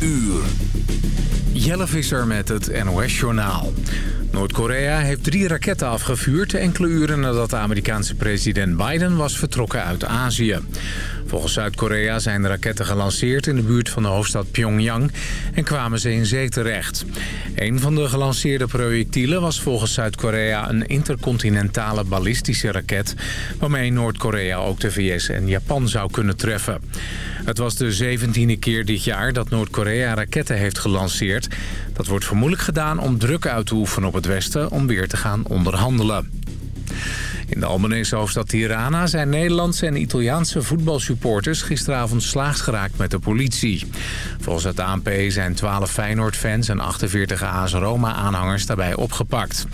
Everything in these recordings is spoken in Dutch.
uur. Jelle Visser met het NOS-journaal. Noord-Korea heeft drie raketten afgevuurd... enkele uren nadat de Amerikaanse president Biden was vertrokken uit Azië. Volgens Zuid-Korea zijn de raketten gelanceerd in de buurt van de hoofdstad Pyongyang... en kwamen ze in zee terecht. Een van de gelanceerde projectielen was volgens Zuid-Korea... een intercontinentale ballistische raket... waarmee Noord-Korea ook de VS en Japan zou kunnen treffen. Het was de zeventiende keer dit jaar dat Noord-Korea raketten heeft gelanceerd. Dat wordt vermoedelijk gedaan om druk uit te oefenen op het Westen... om weer te gaan onderhandelen. In de Albanese hoofdstad Tirana zijn Nederlandse en Italiaanse voetbalsupporters gisteravond slaags geraakt met de politie. Volgens het ANP zijn 12 Feyenoord-fans en 48 AS Roma-aanhangers daarbij opgepakt.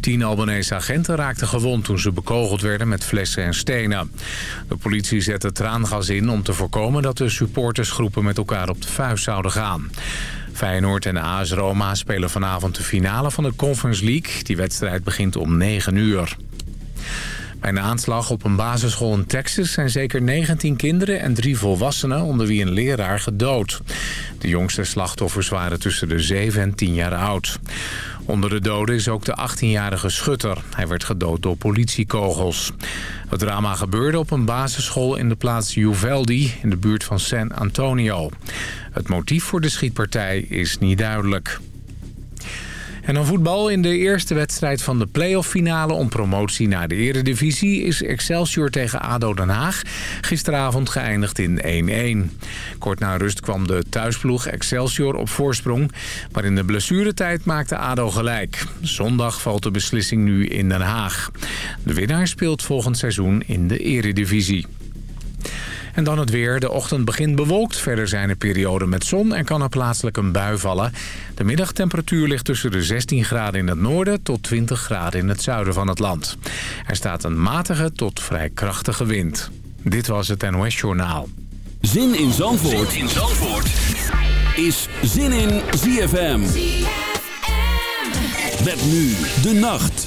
Tien Albanese agenten raakten gewond toen ze bekogeld werden met flessen en stenen. De politie zette traangas in om te voorkomen dat de supportersgroepen met elkaar op de vuist zouden gaan. Feyenoord en AS Roma spelen vanavond de finale van de Conference League. Die wedstrijd begint om 9 uur. Bij een aanslag op een basisschool in Texas zijn zeker 19 kinderen en drie volwassenen onder wie een leraar gedood. De jongste slachtoffers waren tussen de 7 en 10 jaar oud. Onder de doden is ook de 18-jarige schutter. Hij werd gedood door politiekogels. Het drama gebeurde op een basisschool in de plaats Uvalde in de buurt van San Antonio. Het motief voor de schietpartij is niet duidelijk. En dan voetbal. In de eerste wedstrijd van de playoff finale om promotie naar de eredivisie... is Excelsior tegen ADO Den Haag gisteravond geëindigd in 1-1. Kort na rust kwam de thuisploeg Excelsior op voorsprong... maar in de blessuretijd maakte ADO gelijk. Zondag valt de beslissing nu in Den Haag. De winnaar speelt volgend seizoen in de eredivisie. En dan het weer. De ochtend begint bewolkt. Verder zijn er perioden met zon en kan er plaatselijk een bui vallen. De middagtemperatuur ligt tussen de 16 graden in het noorden... tot 20 graden in het zuiden van het land. Er staat een matige tot vrij krachtige wind. Dit was het NOS Journaal. Zin in Zandvoort, zin in Zandvoort. is Zin in ZFM. ZFM. Met nu de nacht.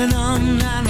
and I'm not.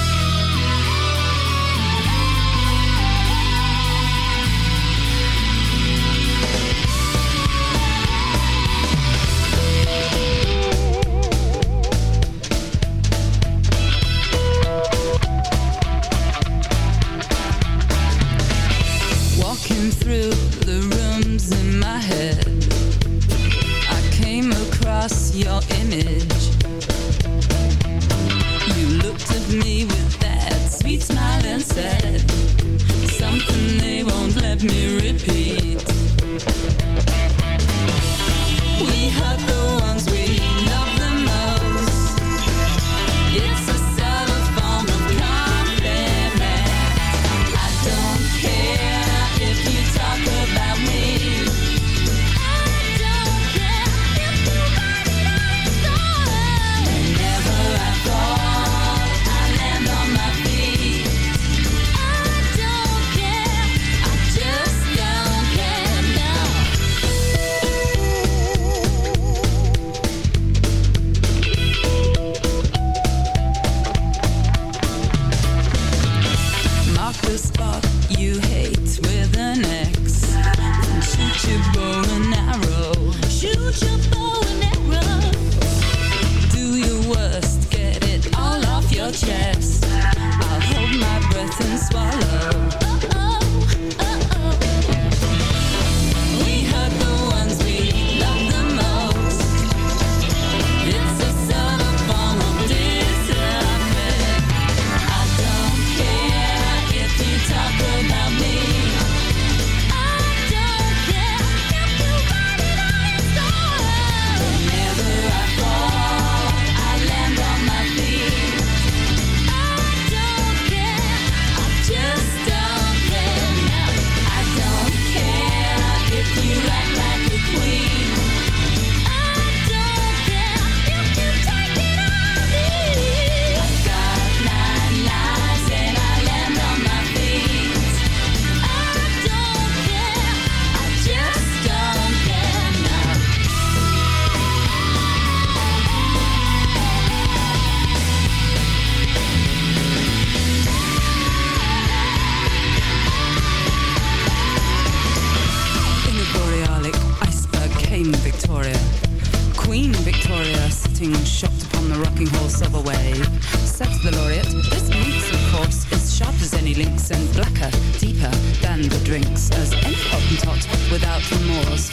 That's the laureate. This Links, of course, is sharp as any lynx and blacker, deeper than the drinks, as any hottentot without remorse.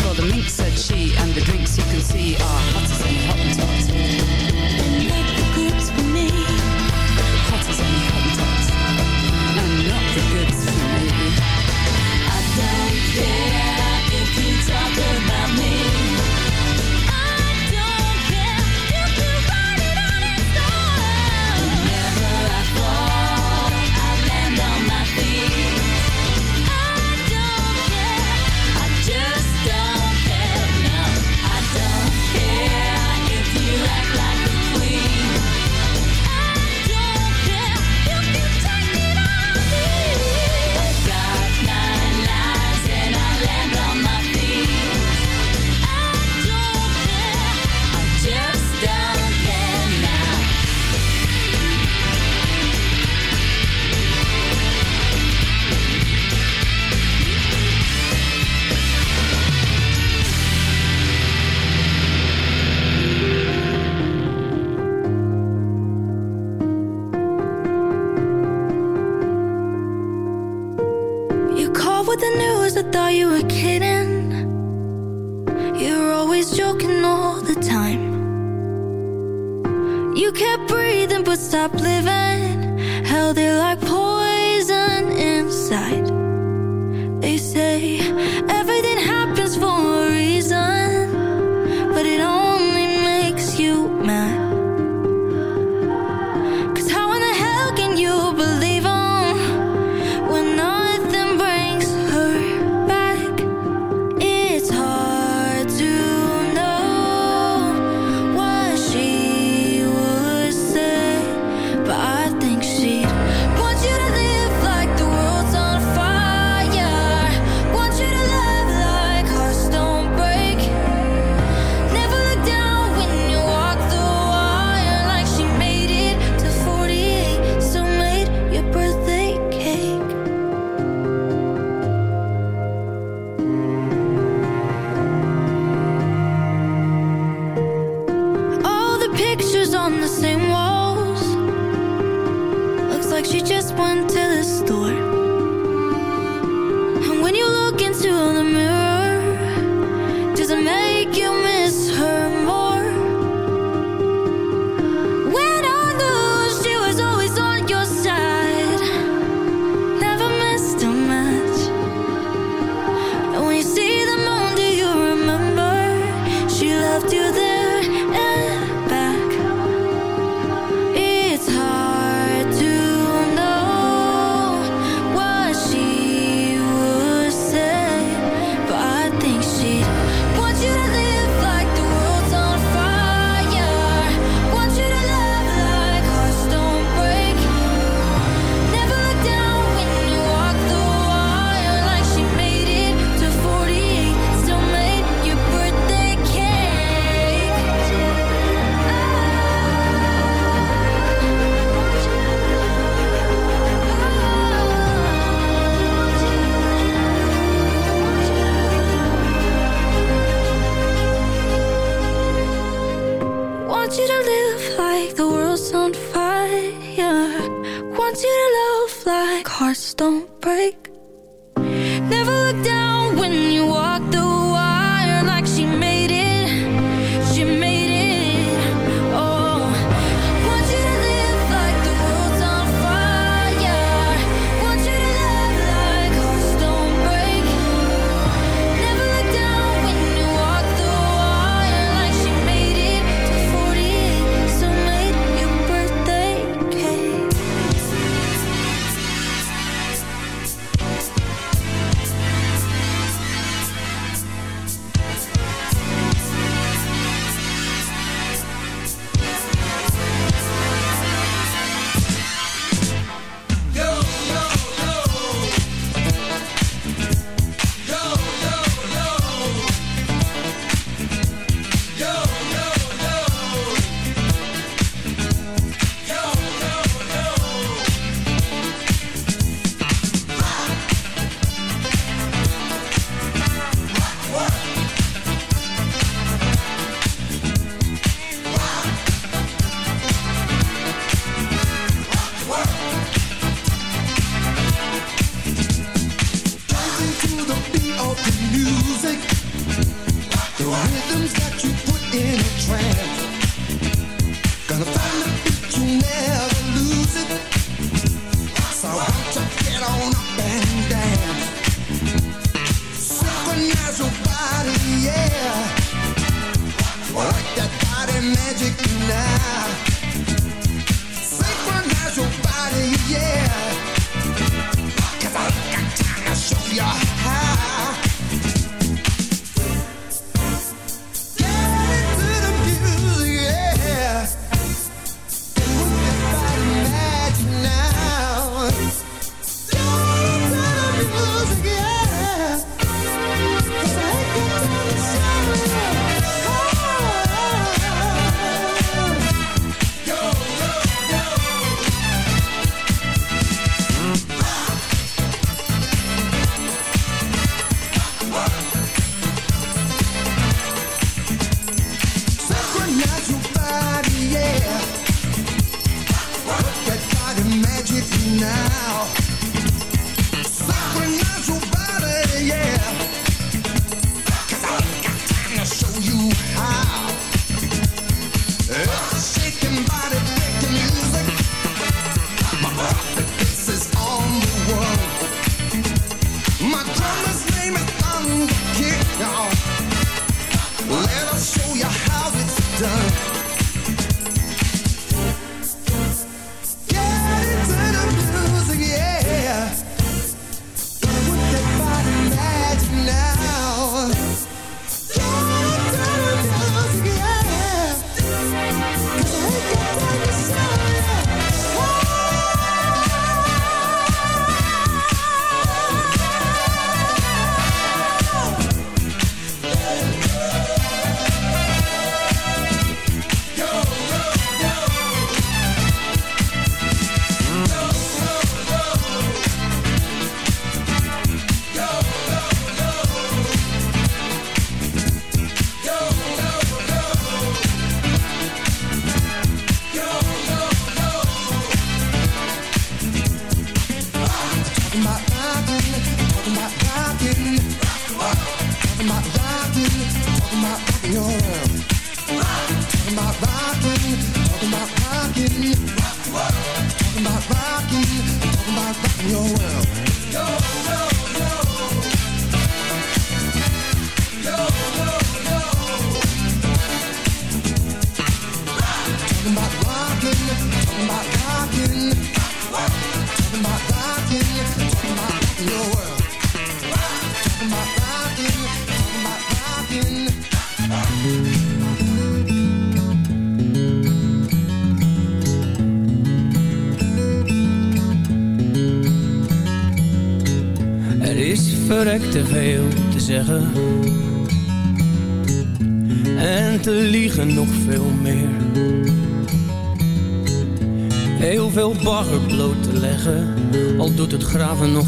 Hearts don't break.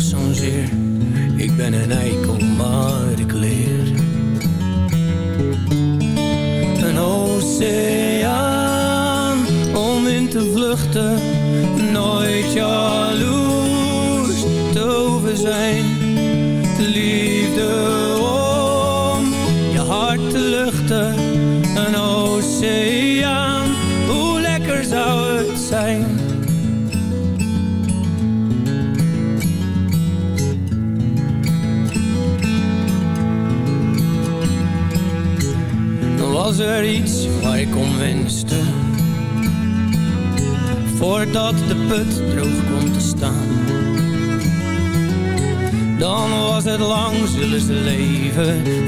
changer.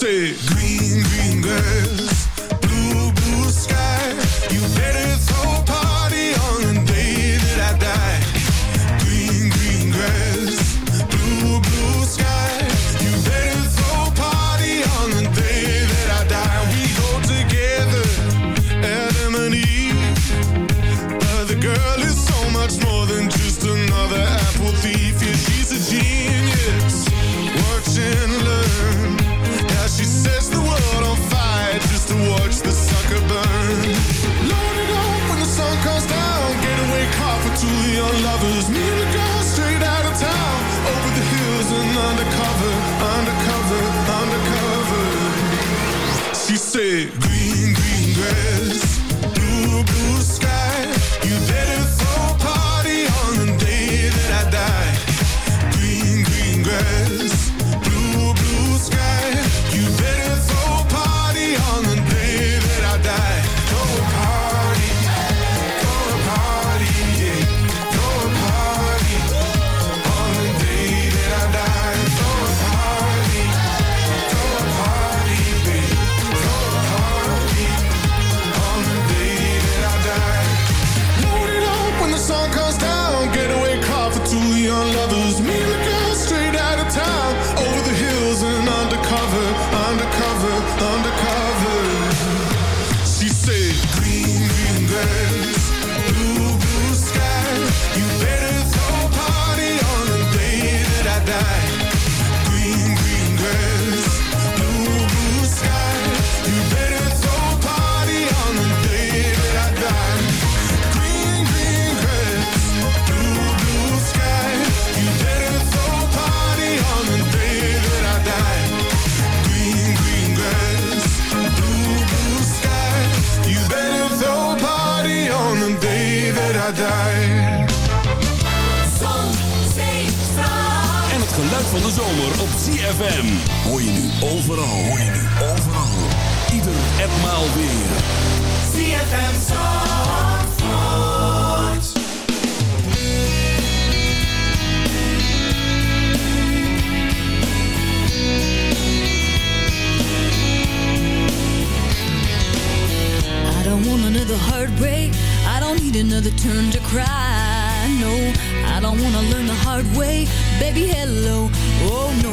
say green, green girls. ZFM. Hoor je nu overal. Hoor je nu overal. Ieder en maal weer. ZFM Zandvoort. I don't want another heartbreak. I don't need another turn to cry. No, I don't wanna learn the hard way. Baby, hello. Oh no,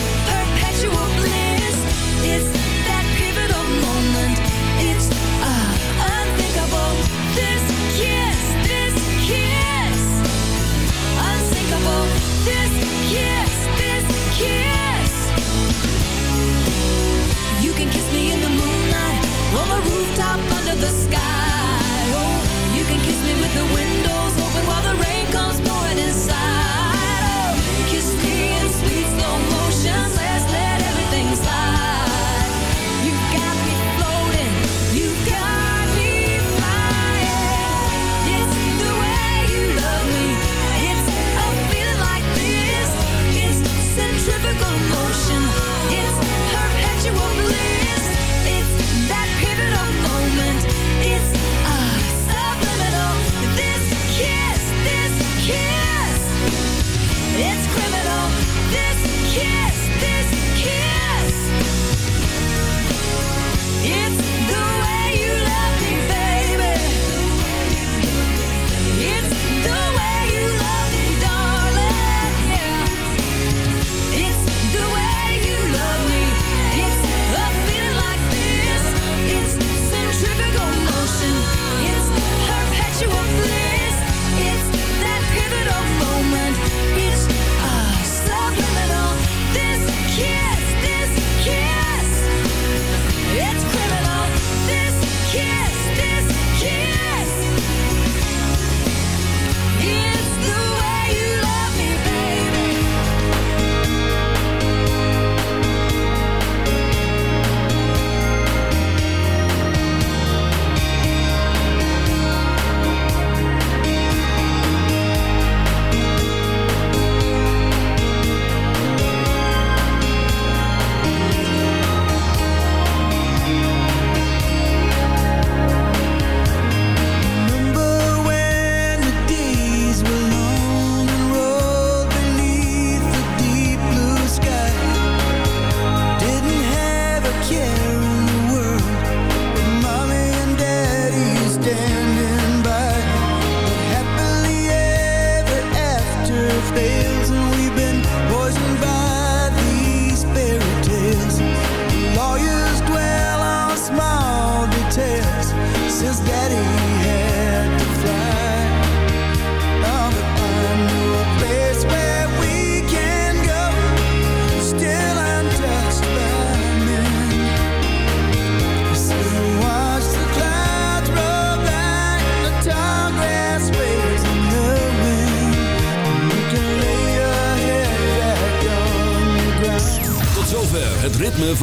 the sky. Oh, you can kiss me with the windows.